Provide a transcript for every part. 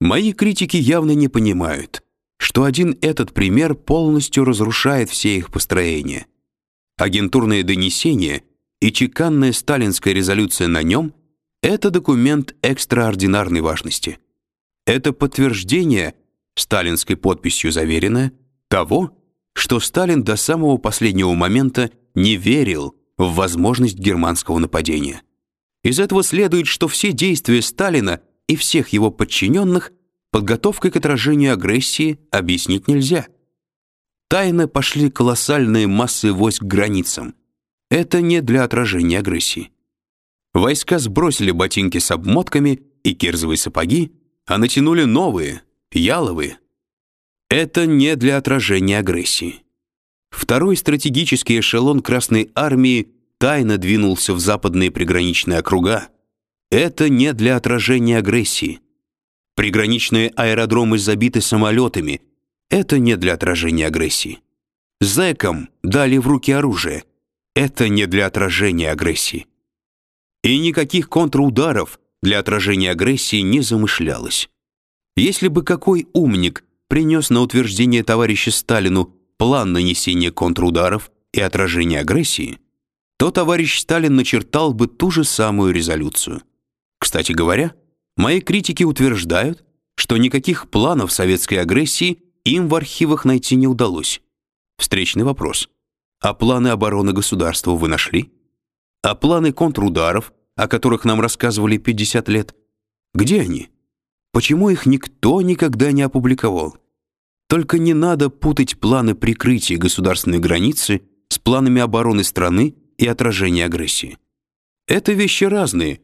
Мои критики явно не понимают, что один этот пример полностью разрушает все их построения. Агентурное донесение и чеканная сталинская резолюция на нем — это документ экстраординарной важности. Это подтверждение, сталинской подписью заверенное, того, что Сталин до самого последнего момента не верил в возможность германского нападения. Из этого следует, что все действия Сталина и всех его подчиненных подготовкой к отражению агрессии объяснить нельзя. Тайно пошли колоссальные массы войск к границам. Это не для отражения агрессии. Войска сбросили ботинки с обмотками и кирзовые сапоги, а натянули новые, яловые. Это не для отражения агрессии. Второй стратегический эшелон Красной армии тайно двинулся в западные приграничные округа. Это не для отражения агрессии. Приграничные аэродромы забиты самолетами. Это не для отражения агрессии. Зэкам дали в руки оружие. Это не для отражения агрессии. И никаких контрударов для отражения агрессии не замышлялось. Если бы какой умник принес на утверждение товарища Сталину план нанесения контрударов и отражения агрессии, то товарищ Сталин начертал бы ту же самую резолюцию. Кстати говоря, мои критики утверждают, что никаких планов советской агрессии им в архивах найти не удалось. Встречный вопрос. А планы обороны государства вы нашли? А планы контрударов, о которых нам рассказывали 50 лет, где они? Почему их никто никогда не опубликовал? Только не надо путать планы прикрытия государственной границы с планами обороны страны и отражения агрессии. Это вещи разные.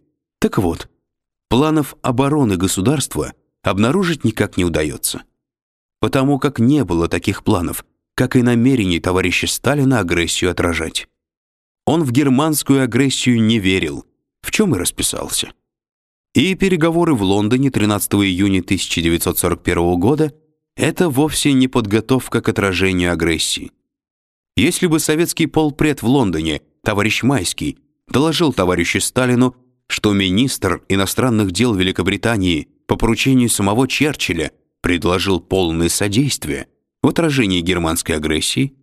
Так вот, планов обороны государства обнаружить никак не удается. Потому как не было таких планов, как и намерений товарища Сталина агрессию отражать. Он в германскую агрессию не верил, в чем и расписался. И переговоры в Лондоне 13 июня 1941 года – это вовсе не подготовка к отражению агрессии. Если бы советский полпред в Лондоне, товарищ Майский, доложил товарищу Сталину, что министр иностранных дел Великобритании по поручению самого Черчилля предложил полное содействие в отражении германской агрессии,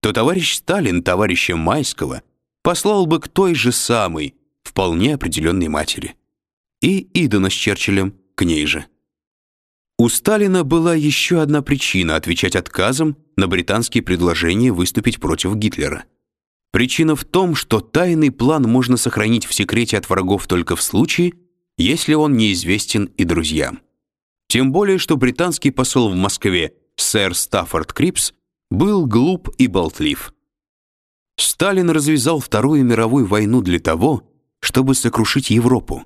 то товарищ Сталин товарища Майского послал бы к той же самой, вполне определенной матери. И Идона с Черчиллем к ней же. У Сталина была еще одна причина отвечать отказом на британские предложения выступить против Гитлера. Причина в том, что тайный план можно сохранить в секрете от врагов только в случае, если он неизвестен и друзьям. Тем более, что британский посол в Москве, сэр Стаффорд Крипс, был глуп и болтлив. Сталин развязал Вторую мировую войну для того, чтобы сокрушить Европу.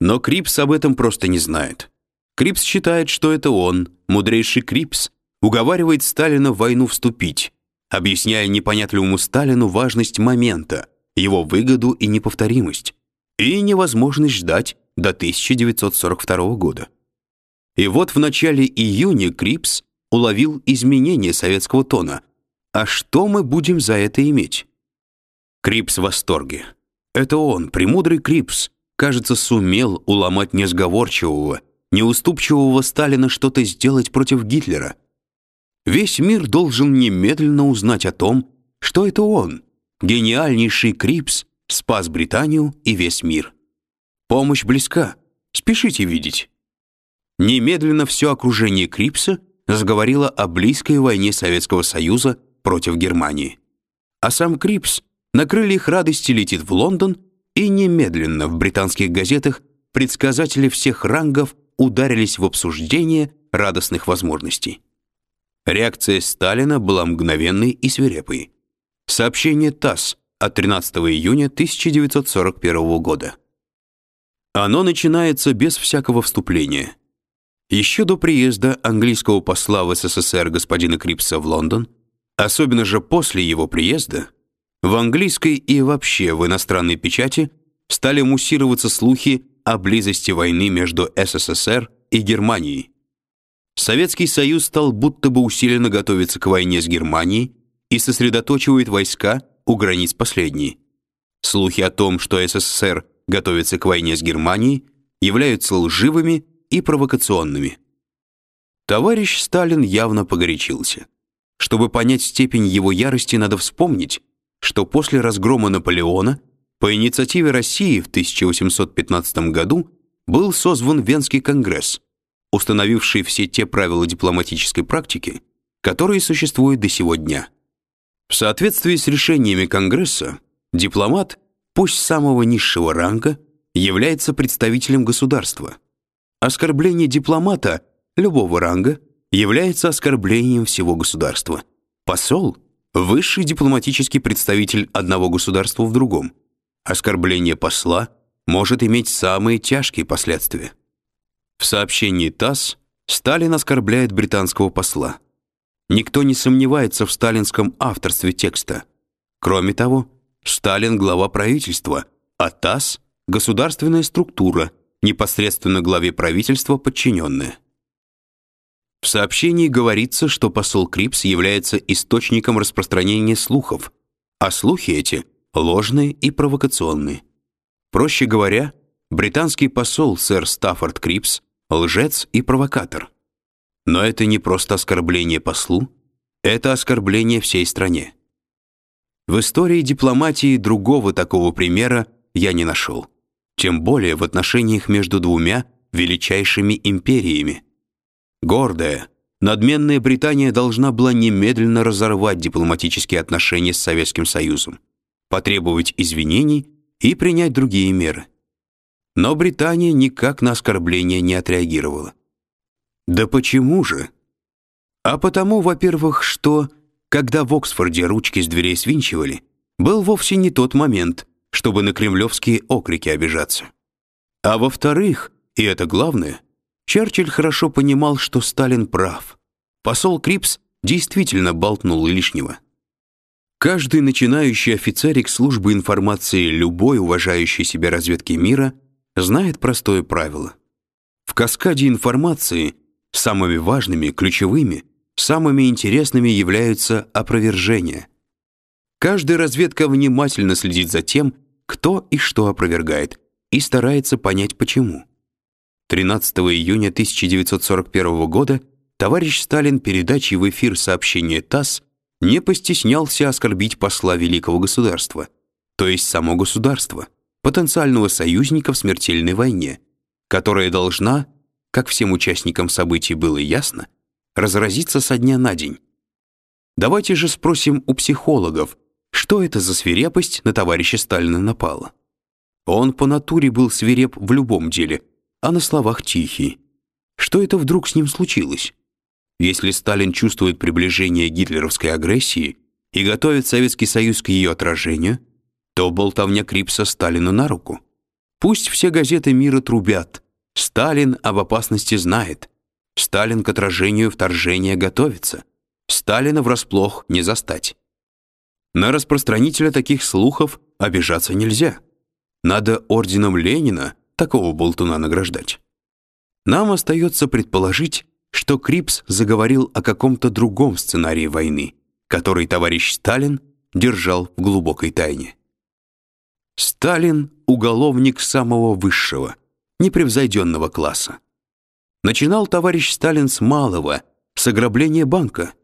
Но Крипс об этом просто не знает. Крипс считает, что это он, мудрейший Крипс, уговаривает Сталина в войну вступить, объясняя непонятливому Сталину важность момента, его выгоду и неповторимость, и невозможность ждать до 1942 года. И вот в начале июня Крипс уловил изменение советского тона. А что мы будем за это иметь? Крипс в восторге. Это он, премудрый Крипс, кажется, сумел уломать несговорчивого, неуступчивого Сталина что-то сделать против Гитлера. Весь мир должен немедленно узнать о том, что это он, гениальнейший Крипс, спас Британию и весь мир. Помощь близка. Спешите видеть. Немедленно все окружение Крипса заговорило о близкой войне Советского Союза против Германии. А сам Крипс на крыльях радости летит в Лондон, и немедленно в британских газетах предсказатели всех рангов ударились в обсуждение радостных возможностей. Реакция Сталина была мгновенной и свирепой. Сообщение ТАСС от 13 июня 1941 года. Оно начинается без всякого вступления. Еще до приезда английского посла в СССР господина Крипса в Лондон, особенно же после его приезда, в английской и вообще в иностранной печати стали муссироваться слухи о близости войны между СССР и Германией. Советский Союз стал будто бы усиленно готовиться к войне с Германией и сосредотачивает войска у границ последней. Слухи о том, что СССР готовится к войне с Германией, являются лживыми и провокационными. Товарищ Сталин явно погорячился. Чтобы понять степень его ярости, надо вспомнить, что после разгрома Наполеона по инициативе России в 1815 году был созван Венский конгресс, установивший все те правила дипломатической практики, которые существуют до сего дня. В соответствии с решениями конгресса, дипломат, пусть самого низшего ранга, является представителем государства. Оскорбление дипломата любого ранга является оскорблением всего государства. Посол высший дипломатический представитель одного государства в другом. Оскорбление посла может иметь самые тяжкие последствия. В сообщении ТАСС Сталин оскорбляет британского посла. Никто не сомневается в сталинском авторстве текста. Кроме того, Сталин глава правительства, а ТАСС государственная структура, непосредственно главе правительства подчиненная. В сообщении говорится, что посол Крипс является источником распространения слухов, а слухи эти ложные и провокационные. Проще говоря, британский посол сэр Стаффорд Крипс лжец и провокатор. Но это не просто оскорбление послу, это оскорбление всей стране. В истории дипломатии другого такого примера я не нашел, тем более в отношениях между двумя величайшими империями. Гордая, надменная Британия должна была немедленно разорвать дипломатические отношения с Советским Союзом, потребовать извинений и принять другие меры. Но Британия никак на оскорбление не отреагировала. Да почему же? А потому, во-первых, что когда в Оксфорде ручки с дверей свинчивали, был вовсе не тот момент, чтобы на кремлевские окрики обижаться. А во-вторых, и это главное, Черчилль хорошо понимал, что Сталин прав. Посол Крипс действительно болтнул лишнего. Каждый начинающий офицерик службы информации любой уважающей себя разведки мира знает простое правило. В каскаде информации самыми важными, ключевыми, самыми интересными являются опровержения. Каждая разведка внимательно следит за тем, кто и что опровергает, и старается понять почему. 13 июня 1941 года товарищ Сталин передачей в эфир сообщения ТАСС не постеснялся оскорбить посла великого государства, то есть само государство, потенциального союзника в смертельной войне, которая должна, как всем участникам событий было ясно, разразиться со дня на день. Давайте же спросим у психологов, что это за свирепость на товарища Сталина напала. Он по натуре был свиреп в любом деле, а на словах тихий. Что это вдруг с ним случилось? Если Сталин чувствует приближение гитлеровской агрессии и готовит Советский Союз к ее отражению, то болтовня Крипса Сталину на руку. Пусть все газеты мира трубят. Сталин об опасности знает. Сталин к отражению вторжения готовится. Сталина врасплох не застать. На распространителя таких слухов обижаться нельзя. Надо орденом Ленина такого болтуна награждать. Нам остается предположить, что Крипс заговорил о каком-то другом сценарии войны, который товарищ Сталин держал в глубокой тайне. Сталин уголовник самого высшего, непревзойденного класса. Начинал товарищ Сталин с малого, с ограбления банка.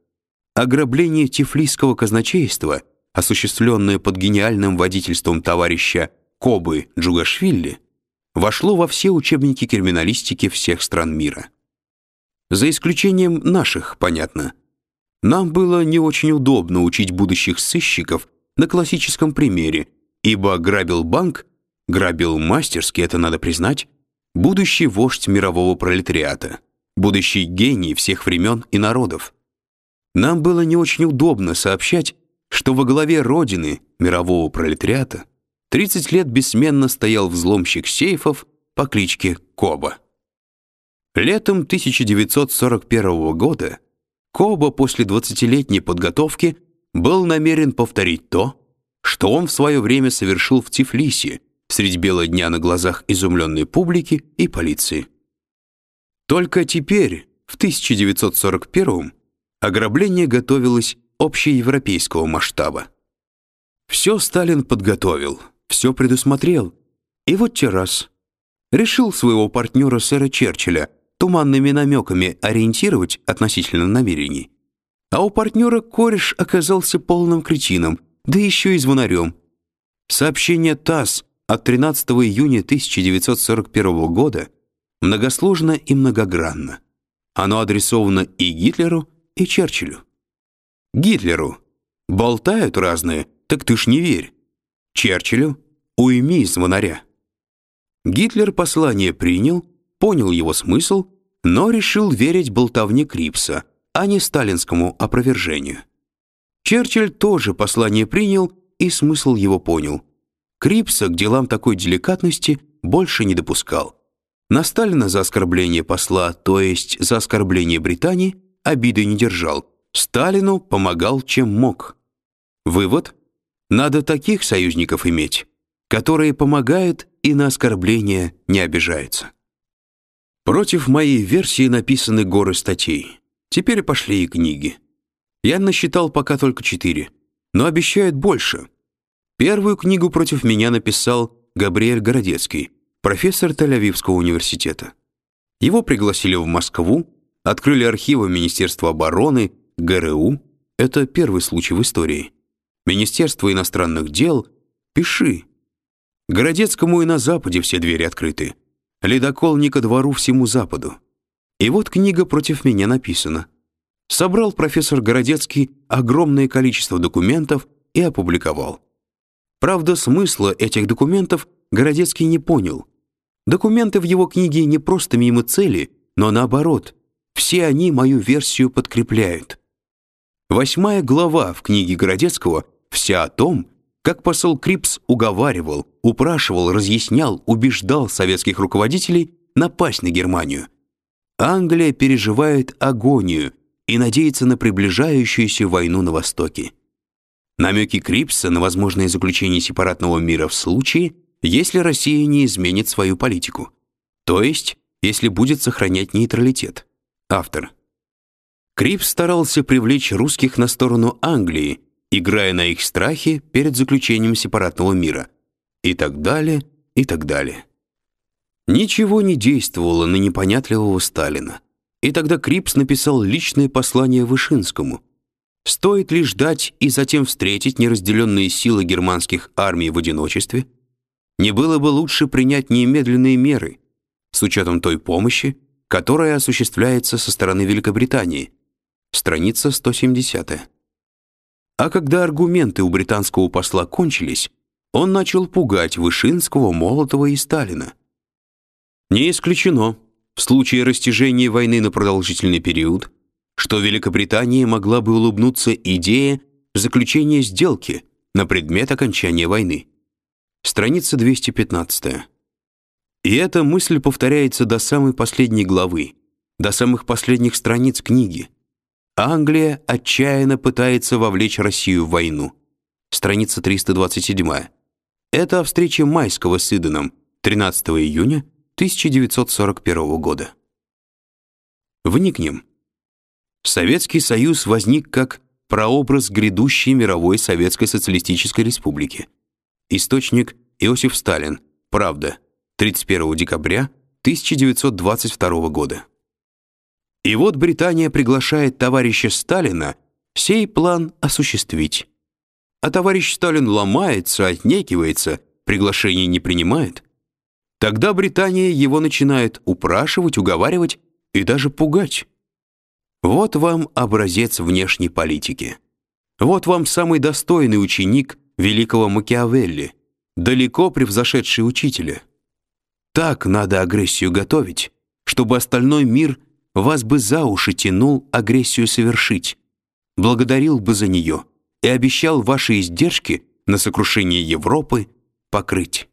Ограбление Тифлисского казначейства, осуществленное под гениальным водительством товарища Кобы Джугашвили, вошло во все учебники криминалистики всех стран мира. За исключением наших, понятно. Нам было не очень удобно учить будущих сыщиков на классическом примере, ибо грабил банк, грабил мастерски, это надо признать, будущий вождь мирового пролетариата, будущий гений всех времен и народов. Нам было не очень удобно сообщать, что во главе родины мирового пролетариата 30 лет бессменно стоял взломщик сейфов по кличке Коба. Летом 1941 года Коба после 20-летней подготовки был намерен повторить то, что он в свое время совершил в Тифлисе средь бела дня на глазах изумленной публики и полиции. Только теперь, в 1941 ограбление готовилось общеевропейского масштаба. Все Сталин подготовил – все предусмотрел. И вот те раз. решил своего партнера сэра Черчилля туманными намеками ориентировать относительно намерений. А у партнера кореш оказался полным кретином, да еще и звонарем. Сообщение ТАСС от 13 июня 1941 года многосложно и многогранно. Оно адресовано и Гитлеру, и Черчиллю. Гитлеру. Болтают разные, так ты ж не верь. Черчиллю. Уйми звонаря. Гитлер послание принял, понял его смысл, но решил верить болтовне Крипса, а не сталинскому опровержению. Черчилль тоже послание принял и смысл его понял. Крипса к делам такой деликатности больше не допускал. На Сталина за оскорбление посла, то есть за оскорбление Британии, обиды не держал. Сталину помогал чем мог. Вывод: надо таких союзников иметь, которые помогают и на оскорбления не обижаются. Против моей версии написаны горы статей. Теперь пошли и книги. Я насчитал пока только четыре, но обещают больше. Первую книгу против меня написал Габриэль Городецкий, профессор Тель-Авивского университета. Его пригласили в Москву, открыли архивы Министерства обороны, ГРУ. Это первый случай в истории. Министерство иностранных дел. Пиши. Городецкому и на Западе все двери открыты. Ледокол не ко двору всему Западу. И вот книга против меня написана. Собрал профессор Городецкий огромное количество документов и опубликовал. Правда, смысла этих документов Городецкий не понял. Документы в его книге не просто мимо цели, но наоборот, все они мою версию подкрепляют. Восьмая глава в книге Городецкого вся о том, как посол Крипс уговаривал, упрашивал, разъяснял, убеждал советских руководителей напасть на Германию. Англия переживает агонию и надеется на приближающуюся войну на Востоке. Намеки Крипса на возможное заключение сепаратного мира в случае, если Россия не изменит свою политику, то есть, если будет сохранять нейтралитет. Автор. Крипс старался привлечь русских на сторону Англии, играя на их страхе перед заключением сепаратного мира. И так далее, и так далее. Ничего не действовало на непонятливого Сталина. И тогда Крипс написал личное послание Вышинскому, Стоит ли ждать и затем встретить неразделенные силы германских армий в одиночестве? Не было бы лучше принять немедленные меры с учетом той помощи, которая осуществляется со стороны Великобритании. Страница 170. А когда аргументы у британского посла кончились, он начал пугать Вышинского, Молотова и Сталина. Не исключено, в случае растяжения войны на продолжительный период что Великобритания могла бы улыбнуться идее заключения сделки на предмет окончания войны. Страница 215. И эта мысль повторяется до самой последней главы, до самых последних страниц книги. Англия отчаянно пытается вовлечь Россию в войну. Страница 327. Это о встрече Майского с Иденом 13 июня 1941 года. Вникнем. Советский Союз возник как прообраз грядущей мировой советской социалистической республики. Источник Иосиф Сталин. Правда. 31 декабря 1922 года. И вот Британия приглашает товарища Сталина сей план осуществить. А товарищ Сталин ломается, отнекивается, приглашение не принимает. Тогда Британия его начинает упрашивать, уговаривать и даже пугать. Вот вам образец внешней политики. Вот вам самый достойный ученик великого Макиавелли, далеко превзошедший учителя. Так надо агрессию готовить, чтобы остальной мир вас бы за уши тянул агрессию совершить, благодарил бы за нее и обещал ваши издержки на сокрушение Европы покрыть.